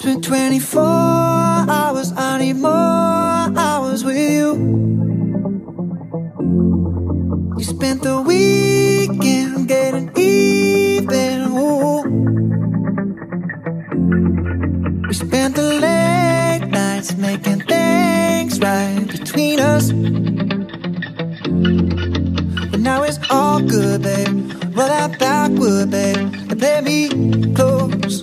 24 hours, I need more hours with you. You spent the weekend getting even. Ooh. We spent the late nights making things right between us. But now it's all good, babe. Roll that backwood, babe, and play me close.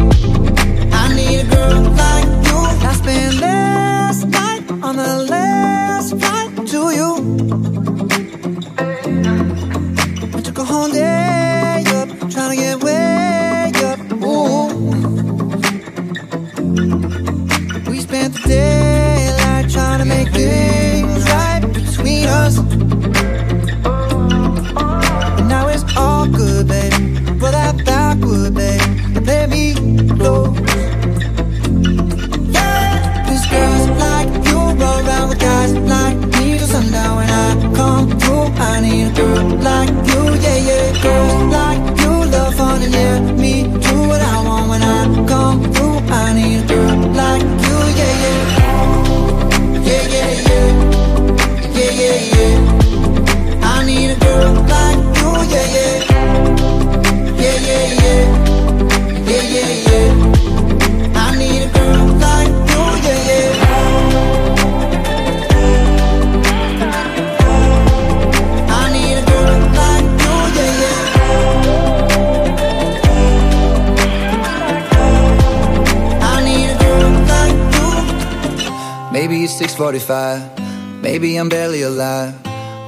Maybe it's 6:45. Maybe I'm barely alive.